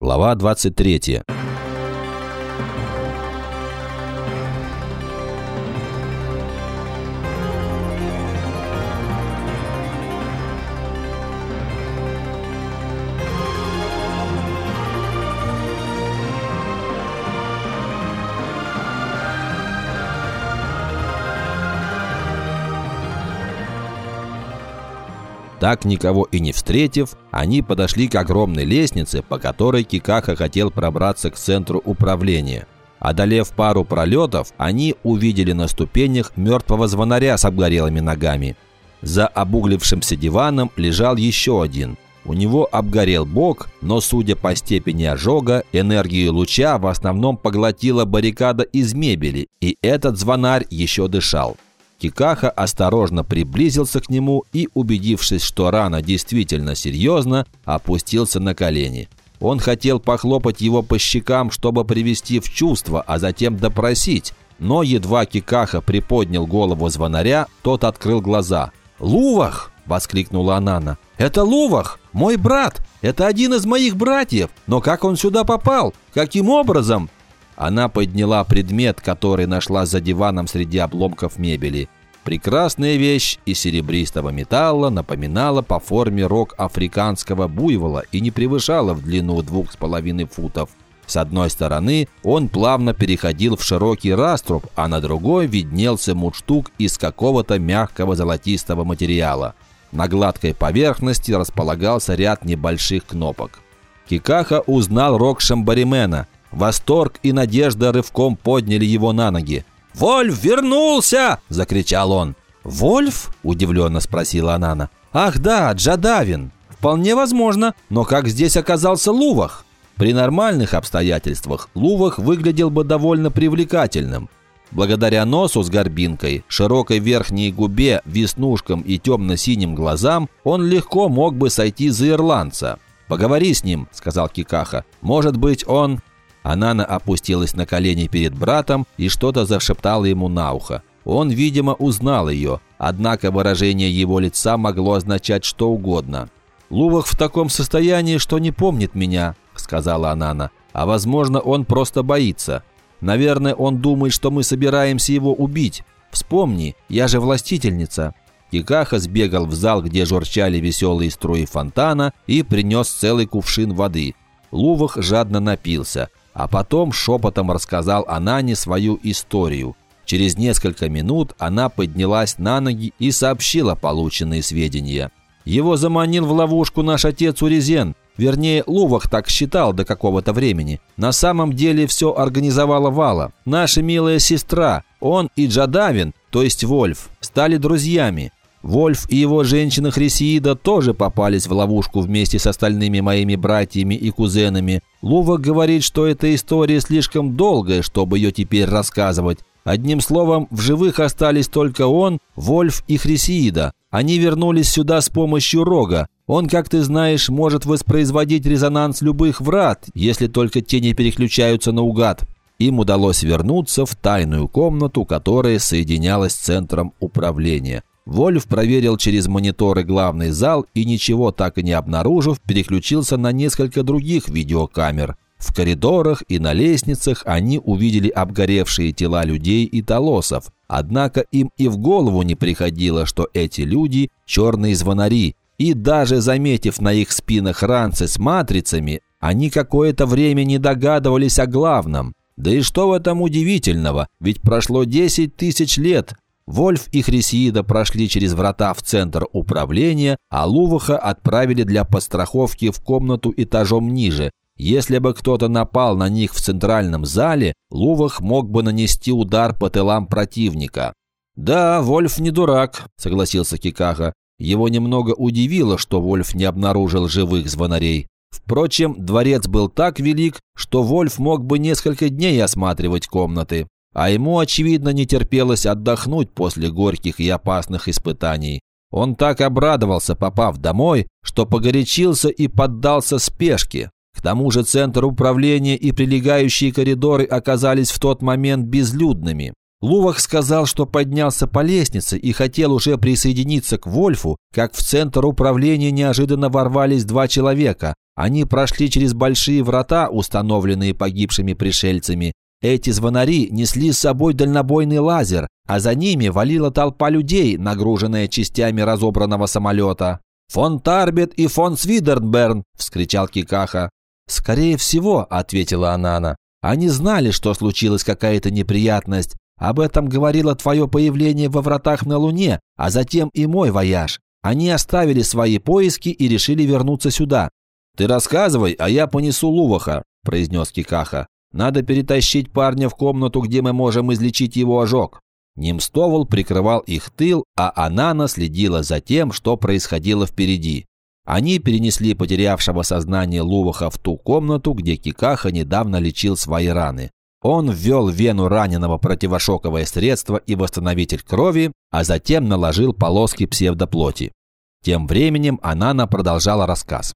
Глава 23. Так никого и не встретив, они подошли к огромной лестнице, по которой Кикаха хотел пробраться к центру управления. Одолев пару пролетов, они увидели на ступенях мертвого звонаря с обгорелыми ногами. За обуглившимся диваном лежал еще один. У него обгорел бок, но, судя по степени ожога, энергию луча в основном поглотила баррикада из мебели, и этот звонарь еще дышал. Кикаха осторожно приблизился к нему и, убедившись, что рана действительно серьезна, опустился на колени. Он хотел похлопать его по щекам, чтобы привести в чувство, а затем допросить. Но едва Кикаха приподнял голову звонаря, тот открыл глаза. «Лувах!» – воскликнула Анана. «Это Лувах! Мой брат! Это один из моих братьев! Но как он сюда попал? Каким образом?» Она подняла предмет, который нашла за диваном среди обломков мебели. Прекрасная вещь из серебристого металла напоминала по форме рог африканского буйвола и не превышала в длину двух с половиной футов. С одной стороны он плавно переходил в широкий раструб, а на другой виднелся мундштук из какого-то мягкого золотистого материала. На гладкой поверхности располагался ряд небольших кнопок. Кикаха узнал рог Шамбаримена – Восторг и надежда рывком подняли его на ноги. «Вольф вернулся!» – закричал он. «Вольф?» – удивленно спросила Анана. «Ах да, Джадавин. Вполне возможно, но как здесь оказался Лувах?» При нормальных обстоятельствах Лувах выглядел бы довольно привлекательным. Благодаря носу с горбинкой, широкой верхней губе, веснушкам и темно-синим глазам он легко мог бы сойти за ирландца. «Поговори с ним», – сказал Кикаха. «Может быть, он...» Анана опустилась на колени перед братом и что-то зашептала ему на ухо. Он, видимо, узнал ее, однако выражение его лица могло означать что угодно. «Лувах в таком состоянии, что не помнит меня», – сказала Анана. «А возможно, он просто боится. Наверное, он думает, что мы собираемся его убить. Вспомни, я же властительница». Кикаха сбегал в зал, где журчали веселые струи фонтана, и принес целый кувшин воды. Лувах жадно напился – а потом шепотом рассказал Анане свою историю. Через несколько минут она поднялась на ноги и сообщила полученные сведения. Его заманил в ловушку наш отец Урезен. Вернее, Лувах так считал до какого-то времени. На самом деле все организовала Вала. Наша милая сестра, он и Джадавин, то есть Вольф, стали друзьями. Вольф и его женщина Хрисиида тоже попались в ловушку вместе с остальными моими братьями и кузенами. Лува говорит, что эта история слишком долгая, чтобы ее теперь рассказывать. Одним словом, в живых остались только он, Вольф и Хрисиида. Они вернулись сюда с помощью рога. Он, как ты знаешь, может воспроизводить резонанс любых врат, если только те не переключаются наугад. Им удалось вернуться в тайную комнату, которая соединялась с центром управления. Вольф проверил через мониторы главный зал и, ничего так и не обнаружив, переключился на несколько других видеокамер. В коридорах и на лестницах они увидели обгоревшие тела людей и толосов. Однако им и в голову не приходило, что эти люди – черные звонари. И даже заметив на их спинах ранцы с матрицами, они какое-то время не догадывались о главном. Да и что в этом удивительного, ведь прошло 10 тысяч лет, Вольф и Хрисиида прошли через врата в центр управления, а Луваха отправили для постраховки в комнату этажом ниже. Если бы кто-то напал на них в центральном зале, Лувах мог бы нанести удар по тылам противника. «Да, Вольф не дурак», – согласился Кикаха. Его немного удивило, что Вольф не обнаружил живых звонарей. Впрочем, дворец был так велик, что Вольф мог бы несколько дней осматривать комнаты а ему, очевидно, не терпелось отдохнуть после горьких и опасных испытаний. Он так обрадовался, попав домой, что погорячился и поддался спешке. К тому же центр управления и прилегающие коридоры оказались в тот момент безлюдными. Лувах сказал, что поднялся по лестнице и хотел уже присоединиться к Вольфу, как в центр управления неожиданно ворвались два человека. Они прошли через большие врата, установленные погибшими пришельцами. Эти звонари несли с собой дальнобойный лазер, а за ними валила толпа людей, нагруженная частями разобранного самолета. «Фон Турбат и фон Свинделбарн!» – вскричал Кикаха. «Скорее всего», – ответила Анана. «Они знали, что случилась какая-то неприятность. Об этом говорило твое появление во вратах на Луне, а затем и мой вояж. Они оставили свои поиски и решили вернуться сюда. «Ты рассказывай, а я понесу Луваха», – произнес Кикаха. «Надо перетащить парня в комнату, где мы можем излечить его ожог». Немстовол прикрывал их тыл, а Анана следила за тем, что происходило впереди. Они перенесли потерявшего сознание Луваха в ту комнату, где Кикаха недавно лечил свои раны. Он ввел в вену раненого противошоковое средство и восстановитель крови, а затем наложил полоски псевдоплоти. Тем временем Анана продолжала рассказ.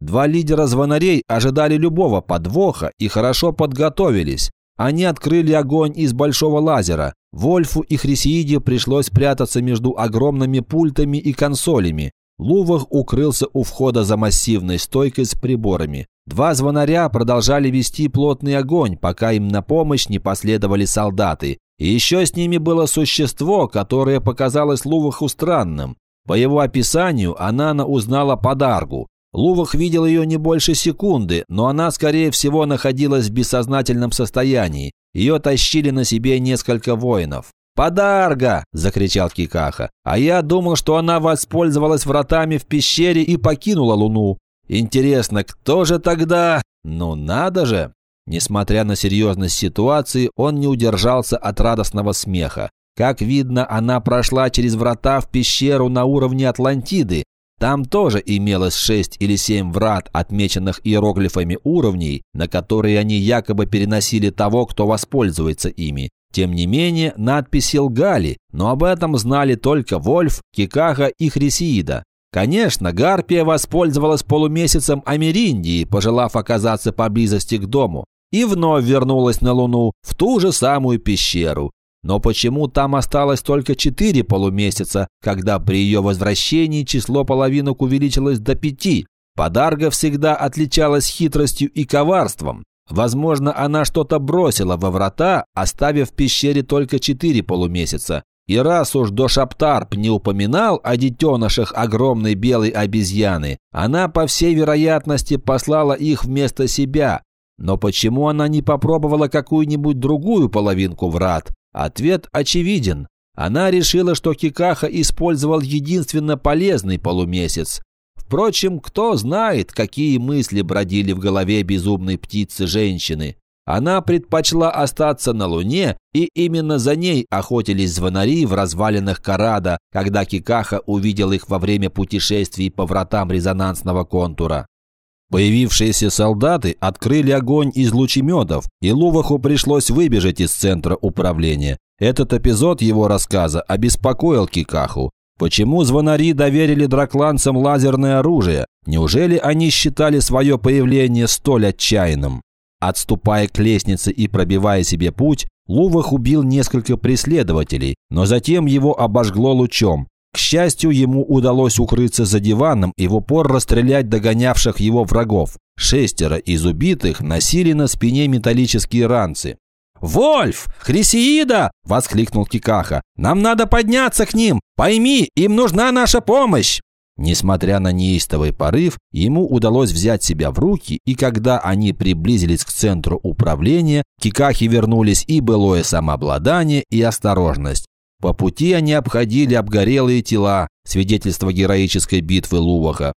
Два лидера звонарей ожидали любого подвоха и хорошо подготовились. Они открыли огонь из большого лазера. Вольфу и Хрисеиде пришлось прятаться между огромными пультами и консолями. Лувах укрылся у входа за массивной стойкой с приборами. Два звонаря продолжали вести плотный огонь, пока им на помощь не последовали солдаты. И еще с ними было существо, которое показалось Луваху странным. По его описанию Анана узнала подаргу. Лувах видел ее не больше секунды, но она, скорее всего, находилась в бессознательном состоянии. Ее тащили на себе несколько воинов. «Подарга!» – закричал Кикаха. «А я думал, что она воспользовалась вратами в пещере и покинула Луну. Интересно, кто же тогда? Ну надо же!» Несмотря на серьезность ситуации, он не удержался от радостного смеха. Как видно, она прошла через врата в пещеру на уровне Атлантиды, там тоже имелось шесть или семь врат, отмеченных иероглифами уровней, на которые они якобы переносили того, кто воспользуется ими. Тем не менее, надписи лгали, но об этом знали только Вольф, Кикаха и Хрисиида. Конечно, Гарпия воспользовалась полумесяцем Америндии, пожелав оказаться поблизости к дому, и вновь вернулась на Луну, в ту же самую пещеру. Но почему там осталось только четыре полумесяца, когда при ее возвращении число половинок увеличилось до пяти? Подарга всегда отличалась хитростью и коварством. Возможно, она что-то бросила во врата, оставив в пещере только четыре полумесяца. И раз уж Дошаптарп не упоминал о детенышах огромной белой обезьяны, она, по всей вероятности, послала их вместо себя. Но почему она не попробовала какую-нибудь другую половинку врат? Ответ очевиден. Она решила, что Кикаха использовал единственно полезный полумесяц. Впрочем, кто знает, какие мысли бродили в голове безумной птицы-женщины. Она предпочла остаться на Луне, и именно за ней охотились звонари в развалинах Карада, когда Кикаха увидел их во время путешествий по вратам резонансного контура. Появившиеся солдаты открыли огонь из лучеметов, и Луваху пришлось выбежать из центра управления. Этот эпизод его рассказа обеспокоил Кикаху. Почему звонари доверили дракланцам лазерное оружие? Неужели они считали свое появление столь отчаянным? Отступая к лестнице и пробивая себе путь, Лувах убил несколько преследователей, но затем его обожгло лучом. К счастью, ему удалось укрыться за диваном и в упор расстрелять догонявших его врагов. Шестеро из убитых носили на спине металлические ранцы. «Вольф! Хрисеида!» – воскликнул Кикаха. «Нам надо подняться к ним! Пойми, им нужна наша помощь!» Несмотря на неистовый порыв, ему удалось взять себя в руки, и когда они приблизились к центру управления, Кикахи вернулись и былое самообладание, и осторожность. По пути они обходили обгорелые тела, свидетельство героической битвы Луваха.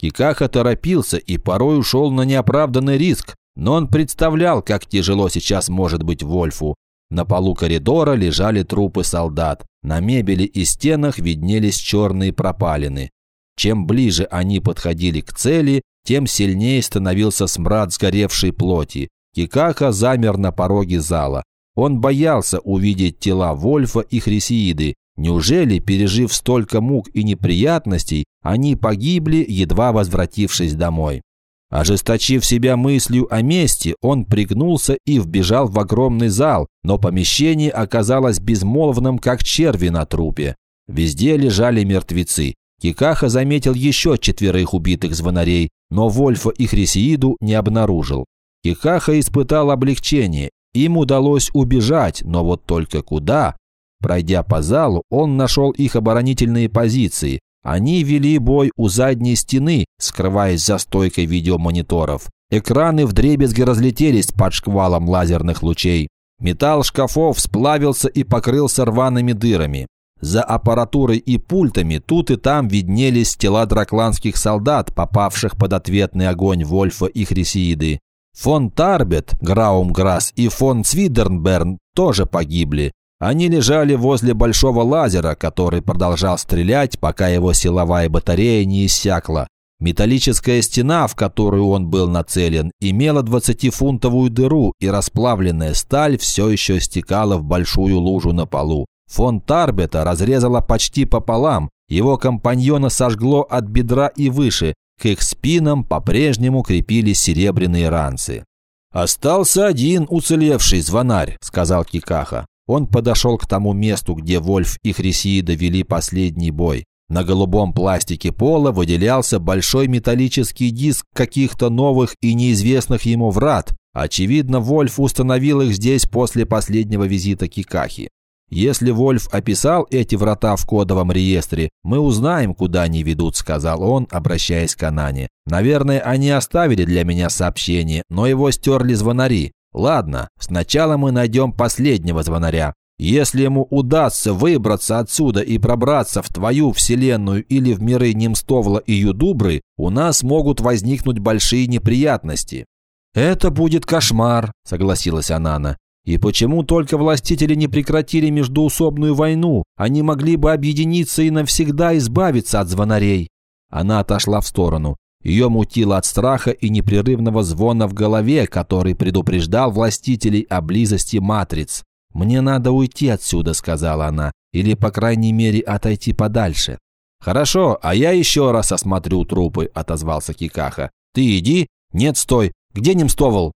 Кикаха торопился и порой ушел на неоправданный риск, но он представлял, как тяжело сейчас может быть Вольфу. На полу коридора лежали трупы солдат, на мебели и стенах виднелись черные пропалины. Чем ближе они подходили к цели, тем сильнее становился смрад сгоревшей плоти. Кикаха замер на пороге зала. Он боялся увидеть тела Вольфа и Хрисеиды. Неужели, пережив столько мук и неприятностей, они погибли, едва возвратившись домой? Ожесточив себя мыслью о мести, он пригнулся и вбежал в огромный зал, но помещение оказалось безмолвным, как черви на трупе. Везде лежали мертвецы. Кикаха заметил еще четверых убитых звонарей. но Вольфа и Хрисеиду не обнаружил. Кикаха испытал облегчение. Им удалось убежать, но вот только куда? Пройдя по залу, он нашел их оборонительные позиции. Они вели бой у задней стены, скрываясь за стойкой видеомониторов. Экраны вдребезги разлетелись под шквалом лазерных лучей. Металл шкафов сплавился и покрылся рваными дырами. За аппаратурой и пультами тут и там виднелись тела дракланских солдат, попавших под ответный огонь Вольфа и Хрисеиды. Фон Тарбет, Граумграсс и фон Цвидернберн тоже погибли. Они лежали возле большого лазера, который продолжал стрелять, пока его силовая батарея не иссякла. Металлическая стена, в которую он был нацелен, имела 20-фунтовую дыру, и расплавленная сталь все еще стекала в большую лужу на полу. Фон Тарбета разрезала почти пополам, его компаньона сожгло от бедра и выше, к их спинам по-прежнему крепились серебряные ранцы. «Остался один уцелевший звонарь», – сказал Кикаха. Он подошел к тому месту, где Вольф и Хрисиида вели последний бой. На голубом пластике пола выделялся большой металлический диск каких-то новых и неизвестных ему врат. Очевидно, Вольф установил их здесь после последнего визита Кикахи. «Если Вольф описал эти врата в кодовом реестре, мы узнаем, куда они ведут», – сказал он, обращаясь к Анане. «Наверное, они оставили для меня сообщение, но его стерли звонари. Ладно, сначала мы найдем последнего звонаря. Если ему удастся выбраться отсюда и пробраться в твою вселенную или в миры Немстовла и Юдубры, у нас могут возникнуть большие неприятности». «Это будет кошмар», – согласилась Анана. «И почему только властители не прекратили междуусобную войну? Они могли бы объединиться и навсегда избавиться от звонарей». Она отошла в сторону. Ее мутило от страха и непрерывного звона в голове, который предупреждал властителей о близости матриц. «Мне надо уйти отсюда», – сказала она, – «или, по крайней мере, отойти подальше». «Хорошо, а я еще раз осмотрю трупы», – отозвался Кикаха. «Ты иди. Нет, стой. Где Немстовал?»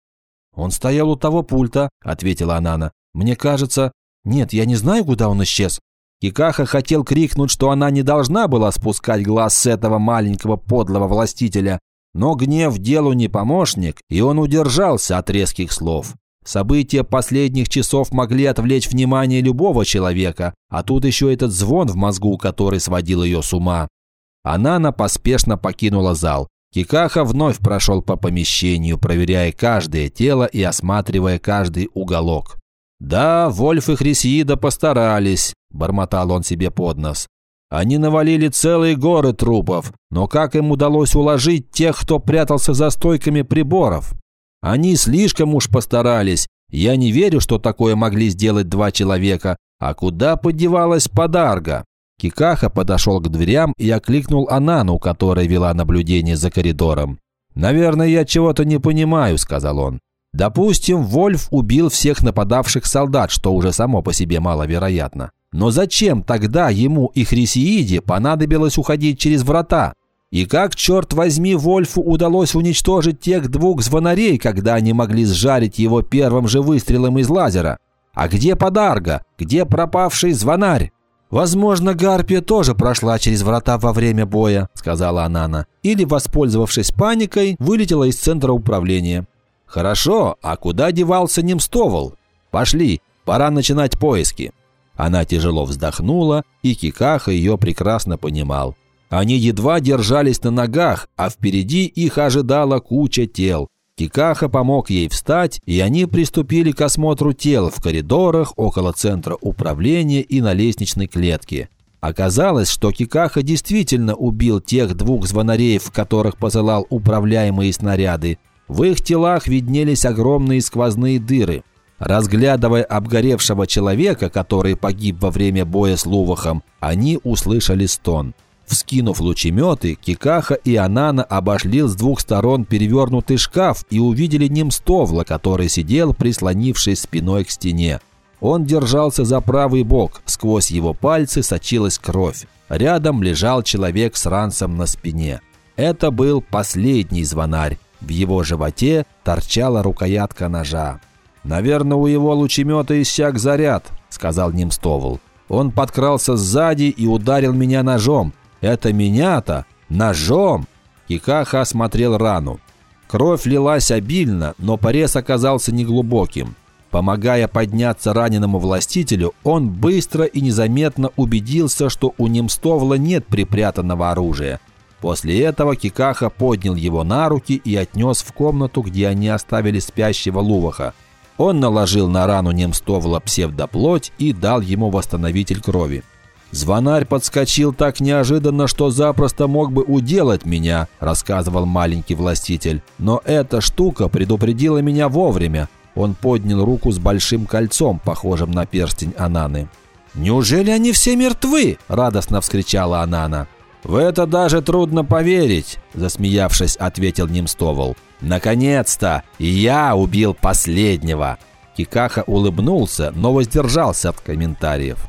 «Он стоял у того пульта», – ответила Анана. «Мне кажется...» «Нет, я не знаю, куда он исчез». Кикаха хотел крикнуть, что она не должна была спускать глаз с этого маленького подлого властителя, но гнев делу не помощник, и он удержался от резких слов. События последних часов могли отвлечь внимание любого человека, а тут еще этот звон в мозгу, который сводил ее с ума. Анана поспешно покинула зал. Кикаха вновь прошел по помещению, проверяя каждое тело и осматривая каждый уголок. «Да, Вольф и Хрисиида постарались», – бормотал он себе под нос. «Они навалили целые горы трупов, но как им удалось уложить тех, кто прятался за стойками приборов?» Они слишком уж постарались. Я не верю, что такое могли сделать два человека. А куда подевалась подарга? Кикаха подошел к дверям и окликнул Анану, которая вела наблюдение за коридором. «Наверное, я чего-то не понимаю», – сказал он. «Допустим, Вольф убил всех нападавших солдат, что уже само по себе маловероятно. Но зачем тогда ему и Хрисеиде понадобилось уходить через врата? И как, черт возьми, Вольфу удалось уничтожить тех двух звонарей, когда они могли сжарить его первым же выстрелом из лазера? А где подарга? Где пропавший звонарь? «Возможно, Гарпия тоже прошла через врата во время боя», – сказала Анана. «Или, воспользовавшись паникой, вылетела из центра управления». «Хорошо, а куда девался Немстовол? Пошли, пора начинать поиски». Она тяжело вздохнула, и Кикаха ее прекрасно понимал. Они едва держались на ногах, а впереди их ожидала куча тел. Кикаха помог ей встать, и они приступили к осмотру тел в коридорах, около центра управления и на лестничной клетке. Оказалось, что Кикаха действительно убил тех двух звонарей, в которых посылал управляемые снаряды. В их телах виднелись огромные сквозные дыры. Разглядывая обгоревшего человека, который погиб во время боя с Лувахом, они услышали стон. Вскинув лучеметы, Кикаха и Анана обошли с двух сторон перевернутый шкаф и увидели Немстовла, который сидел, прислонившись спиной к стене. Он держался за правый бок, сквозь его пальцы сочилась кровь. Рядом лежал человек с ранцем на спине. Это был последний звонарь. В его животе торчала рукоятка ножа. «Наверное, у его лучемета иссяк заряд», — сказал Немстовл. «Он подкрался сзади и ударил меня ножом. Это меня-то? Ножом? Кикаха осмотрел рану. Кровь лилась обильно, но порез оказался неглубоким. Помогая подняться раненому властителю, он быстро и незаметно убедился, что у Немстовла нет припрятанного оружия. После этого Кикаха поднял его на руки и отнес в комнату, где они оставили спящего Луваха. Он наложил на рану Немстовла псевдоплоть и дал ему восстановитель крови. «Звонарь подскочил так неожиданно, что запросто мог бы уделать меня», – рассказывал маленький властитель. «Но эта штука предупредила меня вовремя. Он поднял руку с большим кольцом, похожим на перстень Ананы. «Неужели они все мертвы?» – радостно вскричала Анана. «В это даже трудно поверить», – засмеявшись, ответил Нимстовол. «Наконец-то! Я убил последнего!» Кикаха улыбнулся, но воздержался от комментариев.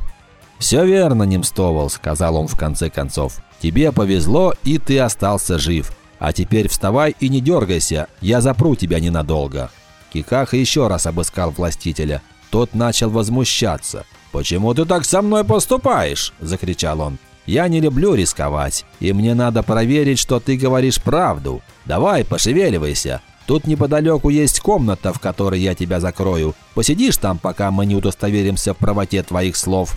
«Все верно, Нимстовол», – сказал он в конце концов. «Тебе повезло, и ты остался жив. А теперь вставай и не дергайся, я запру тебя ненадолго». Кикаха еще раз обыскал властителя. Тот начал возмущаться. «Почему ты так со мной поступаешь?» – закричал он. «Я не люблю рисковать, и мне надо проверить, что ты говоришь правду. Давай, пошевеливайся. Тут неподалеку есть комната, в которой я тебя закрою. Посидишь там, пока мы не удостоверимся в правоте твоих слов».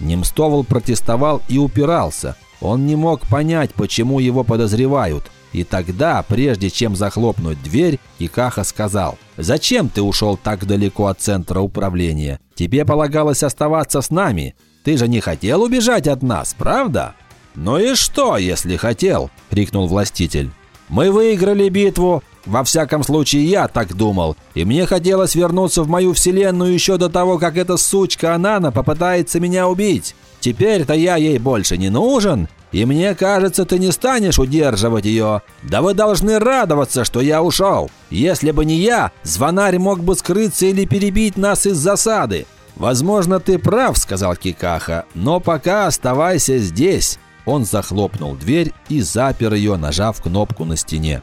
Немстовал протестовал и упирался. Он не мог понять, почему его подозревают – и тогда, прежде чем захлопнуть дверь, Икаха сказал, «Зачем ты ушел так далеко от центра управления? Тебе полагалось оставаться с нами. Ты же не хотел убежать от нас, правда?» «Ну и что, если хотел?» – крикнул властитель. «Мы выиграли битву. Во всяком случае, я так думал. И мне хотелось вернуться в мою вселенную еще до того, как эта сучка Анана попытается меня убить. Теперь-то я ей больше не нужен, и мне кажется, ты не станешь удерживать ее. Да вы должны радоваться, что я ушел. Если бы не я, звонарь мог бы скрыться или перебить нас из засады. Возможно, ты прав, сказал Кикаха, но пока оставайся здесь. Он захлопнул дверь и запер ее, нажав кнопку на стене.